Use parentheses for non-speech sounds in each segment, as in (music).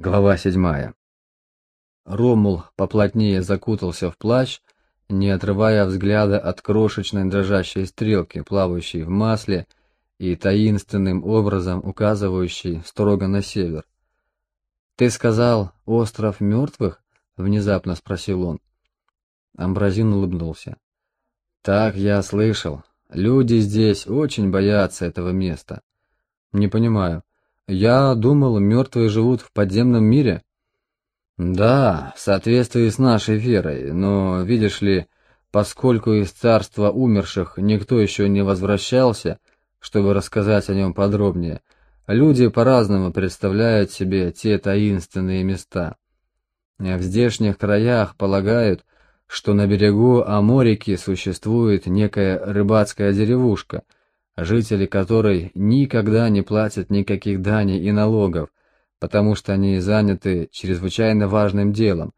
Глава седьмая. Ромул поплотнее закутался в плащ, не отрывая взгляда от крошечной дрожащей стрелки, плавающей в масле и таинственным образом указывающей строго на север. «Ты сказал, остров мертвых?» — внезапно спросил он. Амбразин улыбнулся. «Так я слышал. Люди здесь очень боятся этого места. Не понимаю, я думал, мертвые живут в подземном мире. Да, в соответствии с нашей верой, но, видишь ли, поскольку из царства умерших никто еще не возвращался, чтобы рассказать о нем подробнее, люди по-разному представляют себе те таинственные места. В здешних краях полагают, что на берегу Аморики существует некая рыбацкая деревушка – жители которой никогда не платят никаких даний и налогов, потому что они заняты чрезвычайно важным делом,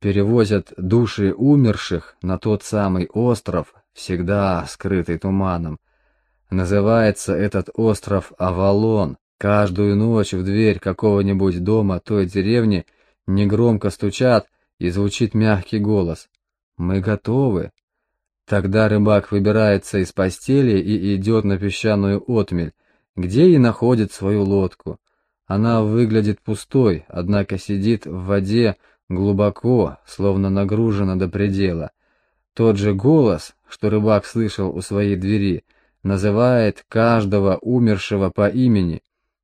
перевозят души умерших на тот самый остров, всегда скрытый туманом. Называется этот остров Авалон. Каждую ночь в дверь какого-нибудь дома той деревни негромко стучат, и звучит мягкий голос. «Мы готовы, Тогда рыбак выбирается из постели и идет на песчаную отмель, где и находит свою лодку. Она выглядит пустой, однако сидит в воде глубоко, словно нагружена до предела. Тот же голос, что рыбак слышал у своей двери, называет каждого умершего по имени,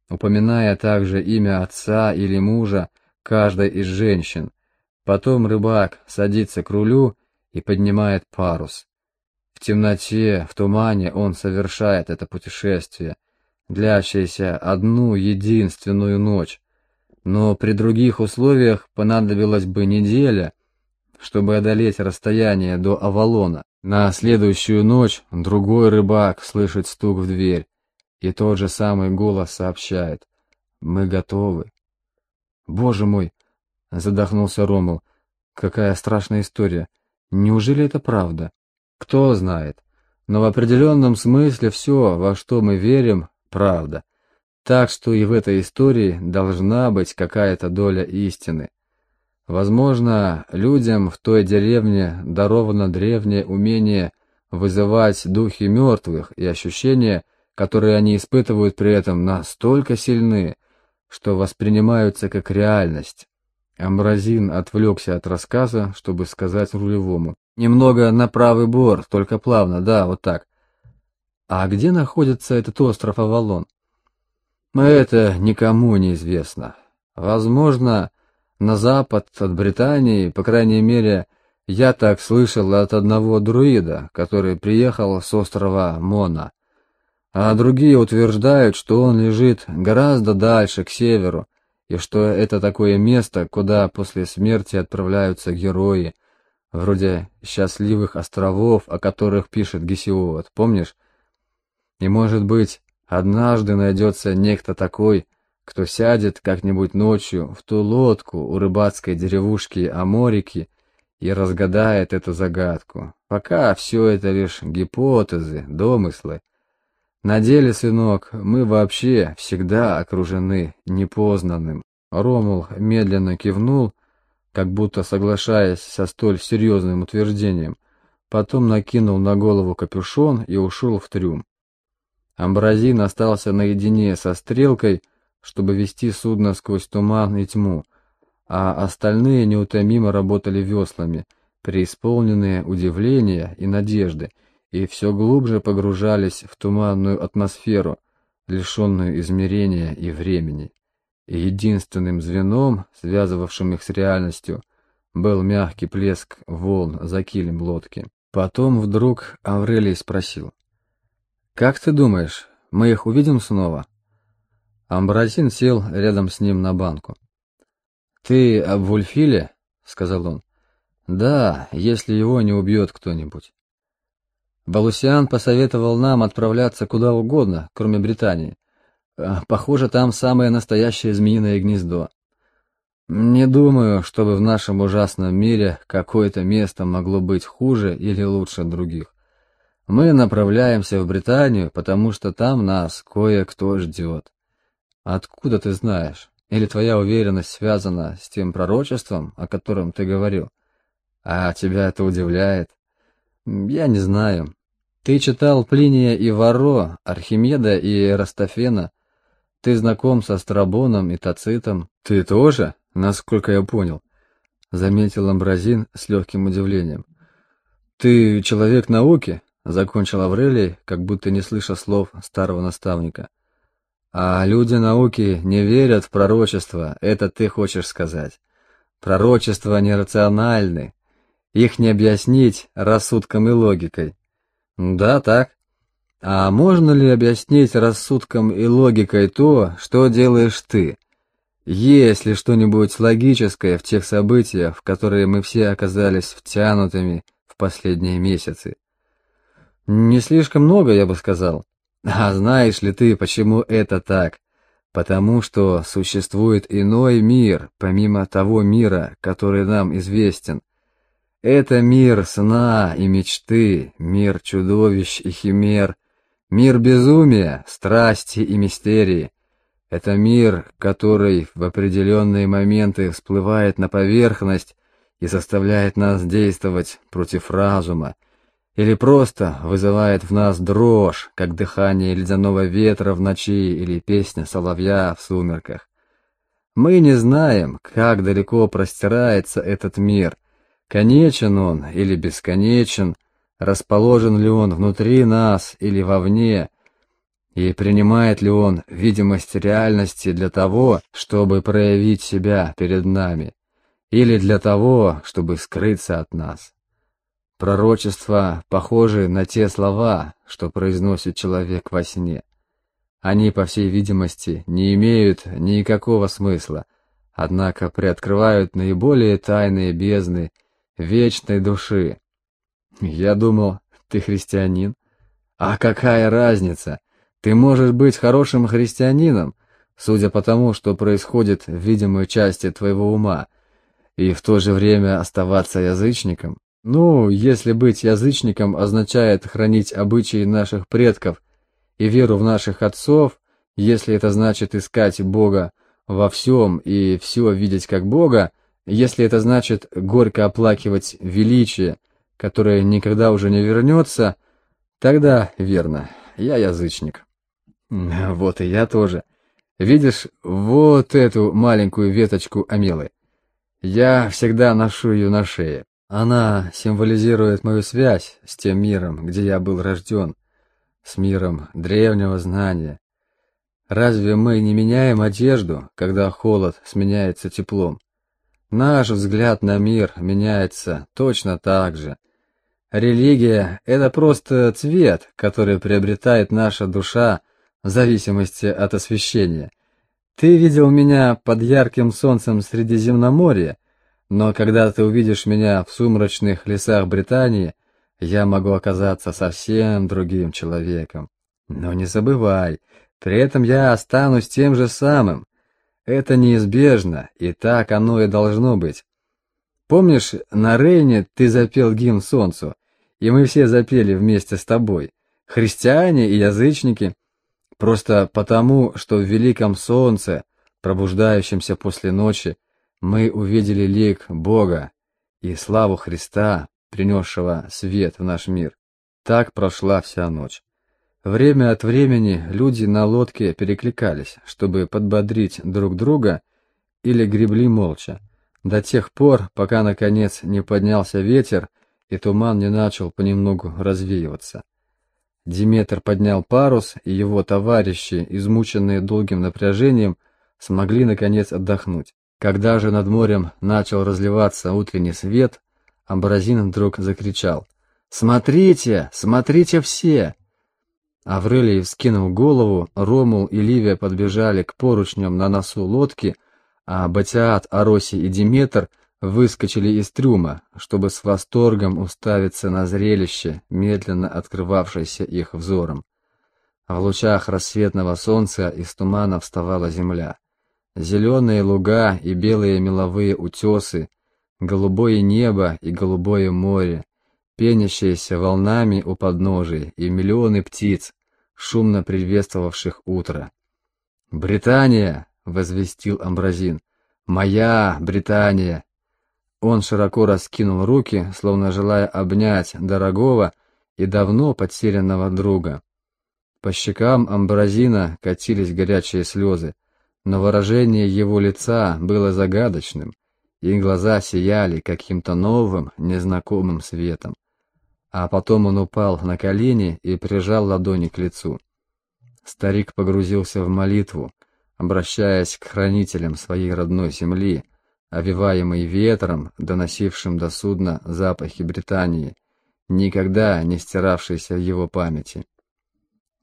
упоминая также имя отца или мужа каждой из женщин. Потом рыбак садится к рулю и поднимает парус. В темноте, в тумане он совершает это путешествие, длящееся одну единственную ночь. Но при других условиях понадобилась бы неделя, чтобы одолеть расстояние до Авалона. На следующую ночь другой рыбак слышит стук в дверь, и тот же самый голос сообщает «Мы готовы». «Боже мой!» — задохнулся Ромул. «Какая страшная история! Неужели это правда?» Кто знает. Но в определенном смысле все, во что мы верим, правда. Так что и в этой истории должна быть какая-то доля истины. Возможно, людям в той деревне даровано древнее умение вызывать духи мертвых, и ощущения, которые они испытывают при этом, настолько сильны, что воспринимаются как реальность. Амбразин отвлекся от рассказа, чтобы сказать рулевому. Немного на правый борт, только плавно, да, вот так. А где находится этот остров Авалон? Это никому не известно. Возможно, на запад от Британии, по крайней мере, я так слышал от одного друида, который приехал с острова Мона. А другие утверждают, что он лежит гораздо дальше, к северу, и что это такое место, куда после смерти отправляются герои, вроде счастливых островов, о которых пишет Гесиод, помнишь? И, может быть, однажды найдется некто такой, кто сядет как-нибудь ночью в ту лодку у рыбацкой деревушки Аморики и разгадает эту загадку. Пока все это лишь гипотезы, домыслы. На деле, сынок, мы вообще всегда окружены непознанным. Ромул медленно кивнул, как будто соглашаясь со столь серьезным утверждением, потом накинул на голову капюшон и ушел в трюм. Амбразин остался наедине со стрелкой, чтобы вести судно сквозь туман и тьму, а остальные неутомимо работали веслами, преисполненные удивления и надежды, и все глубже погружались в туманную атмосферу, лишенную измерения и времени и единственным звеном, связывавшим их с реальностью, был мягкий плеск волн за килем лодки. Потом вдруг Аврелий спросил. «Как ты думаешь, мы их увидим снова?» Амбразин сел рядом с ним на банку. «Ты об Вульфиле?» — сказал он. «Да, если его не убьет кто-нибудь». Балусиан посоветовал нам отправляться куда угодно, кроме Британии, а, похоже, там самое настоящее змеиное гнездо. Не думаю, чтобы в нашем ужасном мире какое-то место могло быть хуже или лучше других. Мы направляемся в Британию, потому что там нас кое-кто ждет. Откуда ты знаешь? Или твоя уверенность связана с тем пророчеством, о котором ты говорил? А тебя это удивляет? Я не знаю. Ты читал Плиния и Варо, Архимеда и Эрастофена. Ты знаком со Страбоном и Тацитом. Ты тоже, насколько я понял, заметил Амбразин с легким удивлением. Ты человек науки? Закончил Аврелий, как будто не слыша слов старого наставника. А люди науки не верят в пророчество, это ты хочешь сказать. Пророчества нерациональны. Их не объяснить рассудком и логикой. Да, так. А можно ли объяснить рассудком и логикой то, что делаешь ты? Есть ли что-нибудь логическое в тех событиях, в которые мы все оказались втянутыми в последние месяцы? Не слишком много, я бы сказал. А знаешь ли ты, почему это так? Потому что существует иной мир, помимо того мира, который нам известен. Это мир сна и мечты, мир чудовищ и химер, мир безумия, страсти и мистерии. Это мир, который в определенные моменты всплывает на поверхность и заставляет нас действовать против разума, или просто вызывает в нас дрожь, как дыхание ледяного ветра в ночи или песня соловья в сумерках. Мы не знаем, как далеко простирается этот мир, конечен он или бесконечен, расположен ли он внутри нас или вовне, и принимает ли он видимость реальности для того, чтобы проявить себя перед нами, или для того, чтобы скрыться от нас. Пророчества похожи на те слова, что произносит человек во сне. Они, по всей видимости, не имеют никакого смысла, однако приоткрывают наиболее тайные бездны вечной души. Я думал, ты христианин. А какая разница? Ты можешь быть хорошим христианином, судя по тому, что происходит в видимой части твоего ума, и в то же время оставаться язычником. Ну, если быть язычником означает хранить обычаи наших предков и веру в наших отцов, если это значит искать Бога во всем и все видеть как Бога, если это значит горько оплакивать величие, которое никогда уже не вернется, тогда верно, я язычник. (laughs) Вот и я тоже. Видишь, вот эту маленькую веточку амелы. Я всегда ношу ее на шее. Она символизирует мою связь с тем миром, где я был рожден, с миром древнего знания. Разве мы не меняем одежду, когда холод сменяется теплом? Наш взгляд на мир меняется точно так же. Религия — это просто цвет, который приобретает наша душа в зависимости от освещения. Ты видел меня под ярким солнцем Средиземноморья, но когда ты увидишь меня в сумрачных лесах Британии, я могу оказаться совсем другим человеком. Но не забывай, при этом я останусь тем же самым. Это неизбежно, и так оно и должно быть. Помнишь, на Рейне ты запел гимн солнцу, и мы все запели вместе с тобой, христиане и язычники, просто потому, что в великом солнце, пробуждающемся после ночи, мы увидели лик Бога и славу Христа, принесшего свет в наш мир. Так прошла вся ночь. Время от времени люди на лодке перекликались, чтобы подбодрить друг друга или гребли молча, до тех пор, пока наконец не поднялся ветер и туман не начал понемногу развеиваться. Диметр поднял парус, и его товарищи, измученные долгим напряжением, смогли наконец отдохнуть. Когда же над морем начал разливаться утренний свет, Амбразин вдруг закричал «Смотрите! Смотрите все!» Аврелий вскинул голову, Ромул и Ливия подбежали к поручням на носу лодки, а Батиат, Ароси и Диметр выскочили из трюма, чтобы с восторгом уставиться на зрелище, медленно открывавшееся их взором. В лучах рассветного солнца из тумана вставала земля. Зеленые луга и белые меловые утесы, голубое небо и голубое море, пенящиеся волнами у подножий и миллионы птиц, шумно приветствовавших утро. «Британия!» — возвестил Амбразин. «Моя Британия!» Он широко раскинул руки, словно желая обнять дорогого и давно потерянного друга. По щекам Амбразина катились горячие слезы, но выражение его лица было загадочным, и глаза сияли каким-то новым, незнакомым светом. А потом он упал на колени и прижал ладони к лицу. Старик погрузился в молитву, обращаясь к хранителям своей родной земли, овиваемый ветром, доносившим до судна запахи Британии, никогда не стиравшейся в его памяти.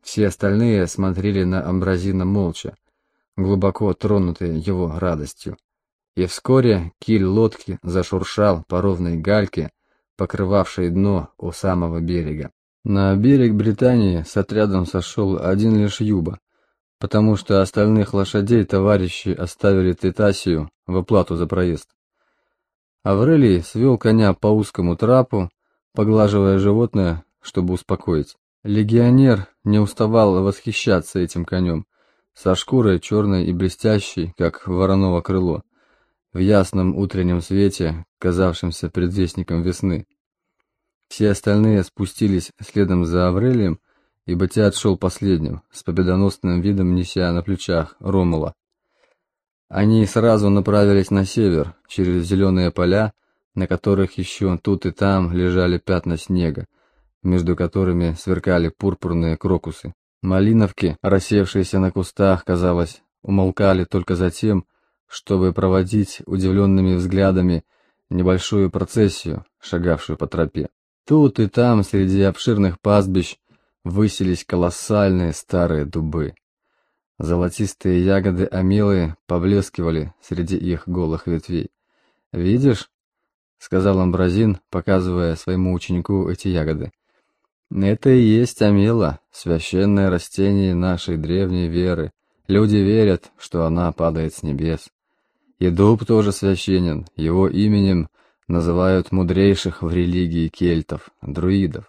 Все остальные смотрели на Амбразина молча, глубоко тронутые его радостью. И вскоре киль лодки зашуршал по ровной гальке, покрывавшей дно у самого берега. На берег Британии с отрядом сошел один лишь Юба, потому что остальных лошадей товарищи оставили Тетасию в оплату за проезд. Аврелий свел коня по узкому трапу, поглаживая животное, чтобы успокоить. Легионер не уставал восхищаться этим конем, со шкурой черной и блестящей, как вороново крыло, в ясном утреннем свете, казавшемся предвестником весны. Все остальные спустились следом за Аврелием, и Батиат шел последним, с победоносным видом неся на плечах Ромула. Они сразу направились на север, через зеленые поля, на которых еще тут и там лежали пятна снега, между которыми сверкали пурпурные крокусы. Малиновки, рассевшиеся на кустах, казалось, умолкали только за тем, чтобы проводить удивленными взглядами небольшую процессию, шагавшую по тропе. Тут и там, среди обширных пастбищ, высились колоссальные старые дубы. Золотистые ягоды амилы поблескивали среди их голых ветвей. «Видишь?» — сказал Амбразин, показывая своему ученику эти ягоды. Это и есть Амила, священное растение нашей древней веры. Люди верят, что она падает с небес. И дуб тоже священен, его именем называют мудрейших в религии кельтов, друидов.